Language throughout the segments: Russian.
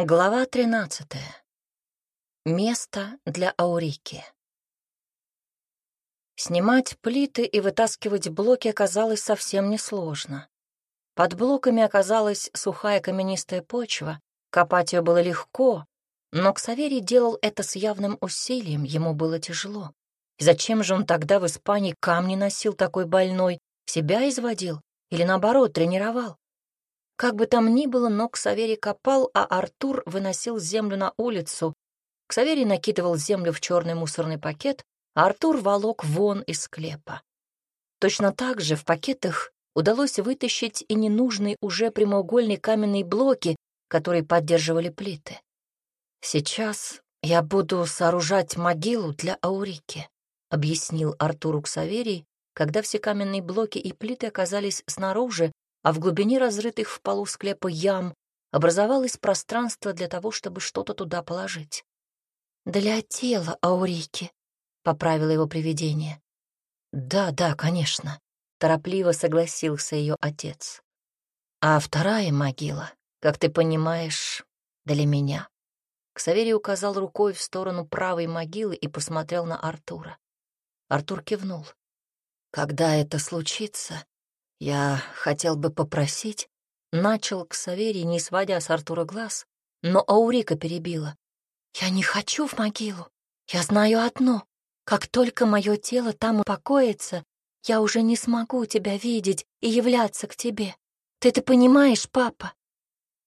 Глава 13. Место для Аурики. Снимать плиты и вытаскивать блоки оказалось совсем несложно. Под блоками оказалась сухая каменистая почва, копать ее было легко, но Ксаверий делал это с явным усилием, ему было тяжело. Зачем же он тогда в Испании камни носил такой больной, себя изводил или, наоборот, тренировал? Как бы там ни было, но Ксаверий копал, а Артур выносил землю на улицу. Ксаверий накидывал землю в черный мусорный пакет, а Артур волок вон из склепа. Точно так же в пакетах удалось вытащить и ненужные уже прямоугольные каменные блоки, которые поддерживали плиты. «Сейчас я буду сооружать могилу для Аурики», — объяснил Артуру Ксаверий, когда все каменные блоки и плиты оказались снаружи, а в глубине разрытых в полу склепа ям образовалось пространство для того, чтобы что-то туда положить. «Для тела Аурики», — поправило его привидение. «Да, да, конечно», — торопливо согласился ее отец. «А вторая могила, как ты понимаешь, для меня». Ксаверий указал рукой в сторону правой могилы и посмотрел на Артура. Артур кивнул. «Когда это случится, «Я хотел бы попросить...» Начал к Саверии, не сводя с Артура глаз, но Аурика перебила. «Я не хочу в могилу. Я знаю одно. Как только мое тело там упокоится, я уже не смогу тебя видеть и являться к тебе. Ты это понимаешь, папа?»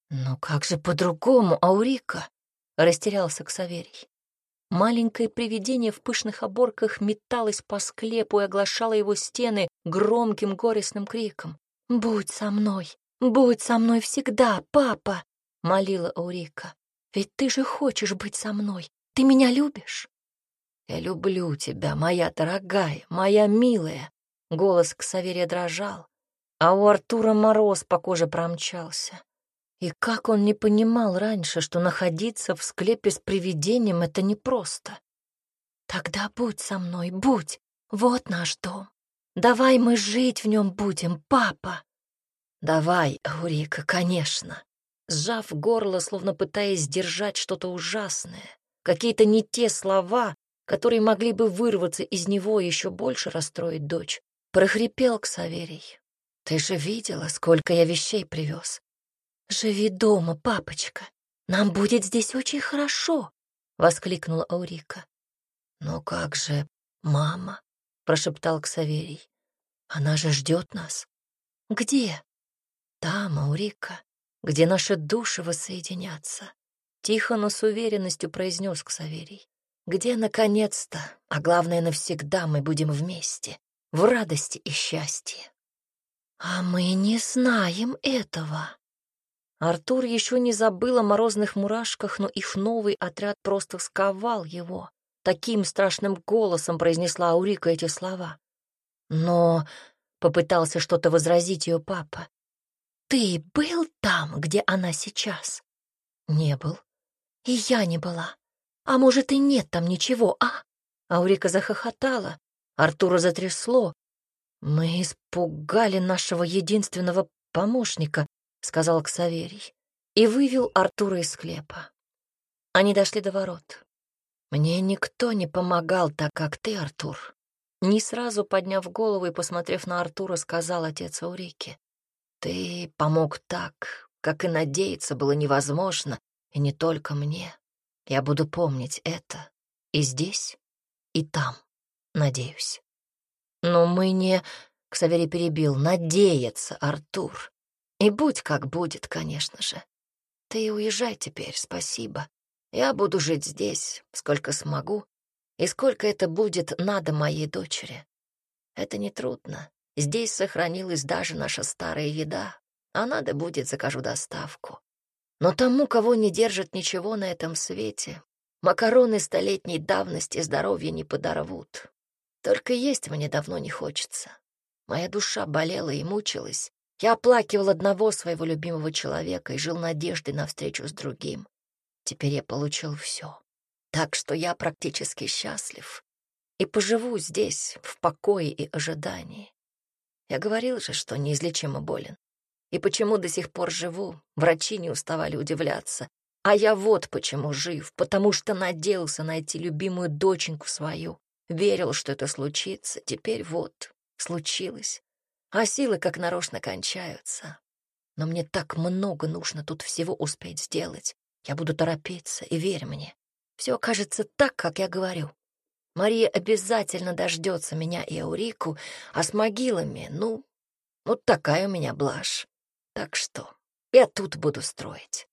«Ну как же по-другому, Аурика?» — растерялся Ксаверий. Маленькое привидение в пышных оборках металось по склепу и оглашало его стены громким горестным криком. «Будь со мной! Будь со мной всегда, папа!» — молила Аурика. «Ведь ты же хочешь быть со мной. Ты меня любишь?» «Я люблю тебя, моя дорогая, моя милая!» Голос Ксаверия дрожал, а у Артура мороз по коже промчался. И как он не понимал раньше, что находиться в склепе с привидением — это непросто. «Тогда будь со мной, будь, вот наш дом. Давай мы жить в нем будем, папа!» «Давай, Аурика, конечно!» Сжав горло, словно пытаясь сдержать что-то ужасное, какие-то не те слова, которые могли бы вырваться из него и еще больше расстроить дочь, прохрипел к Саверий. «Ты же видела, сколько я вещей привез. «Живи дома, папочка. Нам будет здесь очень хорошо», — воскликнула Аурика. «Ну как же, мама?» — прошептал Ксаверий. «Она же ждет нас». «Где?» «Там, Аурика, где наши души воссоединятся», — тихо, но с уверенностью произнес Ксаверий. «Где, наконец-то, а главное, навсегда мы будем вместе, в радости и счастье». «А мы не знаем этого», Артур еще не забыл о морозных мурашках, но их новый отряд просто сковал его. Таким страшным голосом произнесла Аурика эти слова. Но попытался что-то возразить ее папа. «Ты был там, где она сейчас?» «Не был». «И я не была. А может, и нет там ничего, а?» Аурика захохотала. Артура затрясло. «Мы испугали нашего единственного помощника», — сказал Ксаверий, и вывел Артура из склепа. Они дошли до ворот. «Мне никто не помогал так, как ты, Артур». Не сразу подняв голову и посмотрев на Артура, сказал отец Аурики. «Ты помог так, как и надеяться было невозможно, и не только мне. Я буду помнить это и здесь, и там, надеюсь». «Но мы не...» — Ксаверий перебил. «Надеяться, Артур. И будь как будет, конечно же. Ты уезжай теперь, спасибо. Я буду жить здесь, сколько смогу, и сколько это будет надо моей дочери. Это нетрудно. Здесь сохранилась даже наша старая еда, а надо будет закажу доставку. Но тому, кого не держит ничего на этом свете, макароны столетней давности здоровья не подорвут. Только есть мне давно не хочется. Моя душа болела и мучилась, я оплакивал одного своего любимого человека и жил надеждой на встречу с другим. Теперь я получил все. Так что я практически счастлив и поживу здесь, в покое и ожидании. Я говорил же, что неизлечимо болен. И почему до сих пор живу, врачи не уставали удивляться. А я вот почему жив, потому что надеялся найти любимую доченьку свою. Верил, что это случится. Теперь вот, случилось. А силы как нарочно кончаются. Но мне так много нужно тут всего успеть сделать. Я буду торопиться, и верь мне. Все кажется так, как я говорю. Мария обязательно дождется меня и Аурику, а с могилами, ну, вот такая у меня блажь. Так что я тут буду строить.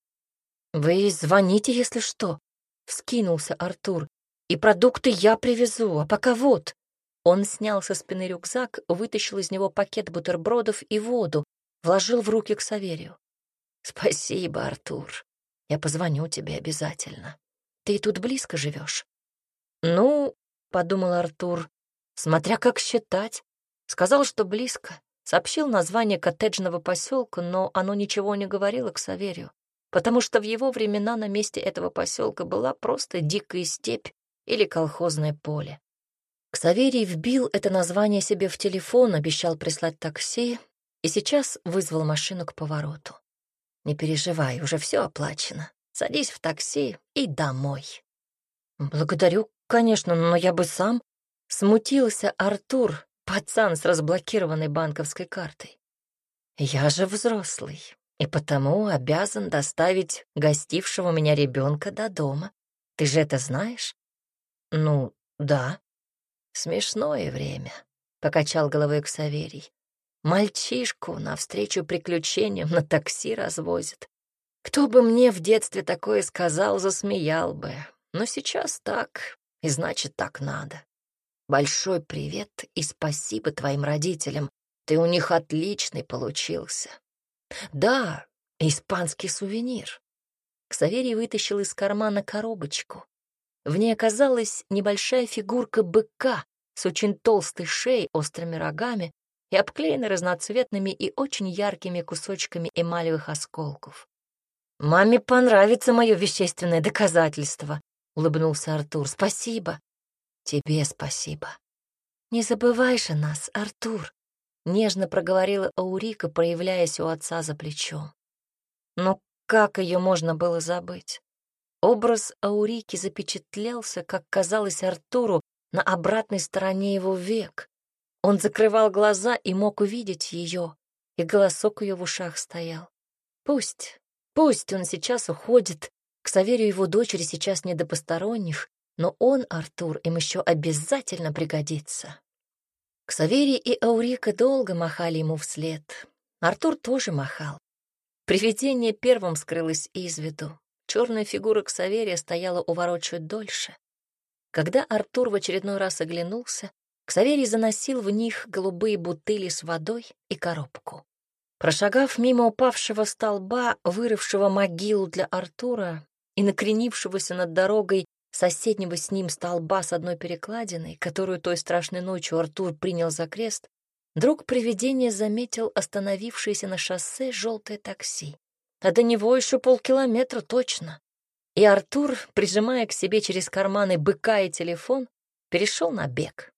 «Вы звоните, если что», — вскинулся Артур. «И продукты я привезу, а пока вот». Он снял со спины рюкзак, вытащил из него пакет бутербродов и воду, вложил в руки к Саверию. «Спасибо, Артур. Я позвоню тебе обязательно. Ты тут близко живешь?» «Ну, — подумал Артур, — смотря как считать. Сказал, что близко. Сообщил название коттеджного поселка, но оно ничего не говорило к Саверию потому что в его времена на месте этого поселка была просто дикая степь или колхозное поле. Ксаверий вбил это название себе в телефон, обещал прислать такси и сейчас вызвал машину к повороту. «Не переживай, уже все оплачено. Садись в такси и домой». «Благодарю, конечно, но я бы сам...» Смутился Артур, пацан с разблокированной банковской картой. «Я же взрослый, и потому обязан доставить гостившего меня ребенка до дома. Ты же это знаешь? Ну, да. Смешное время, — покачал головой Ксаверий. Мальчишку навстречу приключениям на такси развозят. Кто бы мне в детстве такое сказал, засмеял бы. Но сейчас так, и значит, так надо. Большой привет и спасибо твоим родителям. Ты у них отличный получился. Да, испанский сувенир. Ксаверий вытащил из кармана коробочку. В ней оказалась небольшая фигурка быка с очень толстой шеей, острыми рогами и обклеенной разноцветными и очень яркими кусочками эмалевых осколков. «Маме понравится мое вещественное доказательство», — улыбнулся Артур. «Спасибо». «Тебе спасибо». «Не забывай же нас, Артур», Нежно проговорила Аурика, проявляясь у отца за плечом. Но как ее можно было забыть? Образ Аурики запечатлелся, как казалось Артуру, на обратной стороне его век. Он закрывал глаза и мог увидеть ее, и голосок ее в ушах стоял. Пусть, пусть он сейчас уходит, к Саверию его дочери сейчас не до посторонних, но он, Артур, им еще обязательно пригодится. Ксаверий и Аурика долго махали ему вслед. Артур тоже махал. Привидение первым скрылось из виду. Черная фигура Ксаверия стояла у ворот чуть дольше. Когда Артур в очередной раз оглянулся, Ксаверий заносил в них голубые бутыли с водой и коробку. Прошагав мимо упавшего столба, вырывшего могилу для Артура и накренившегося над дорогой соседнего с ним столба с одной перекладиной, которую той страшной ночью Артур принял за крест, друг привидения заметил остановившееся на шоссе желтое такси. А до него еще полкилометра точно. И Артур, прижимая к себе через карманы быка и телефон, перешел на бег.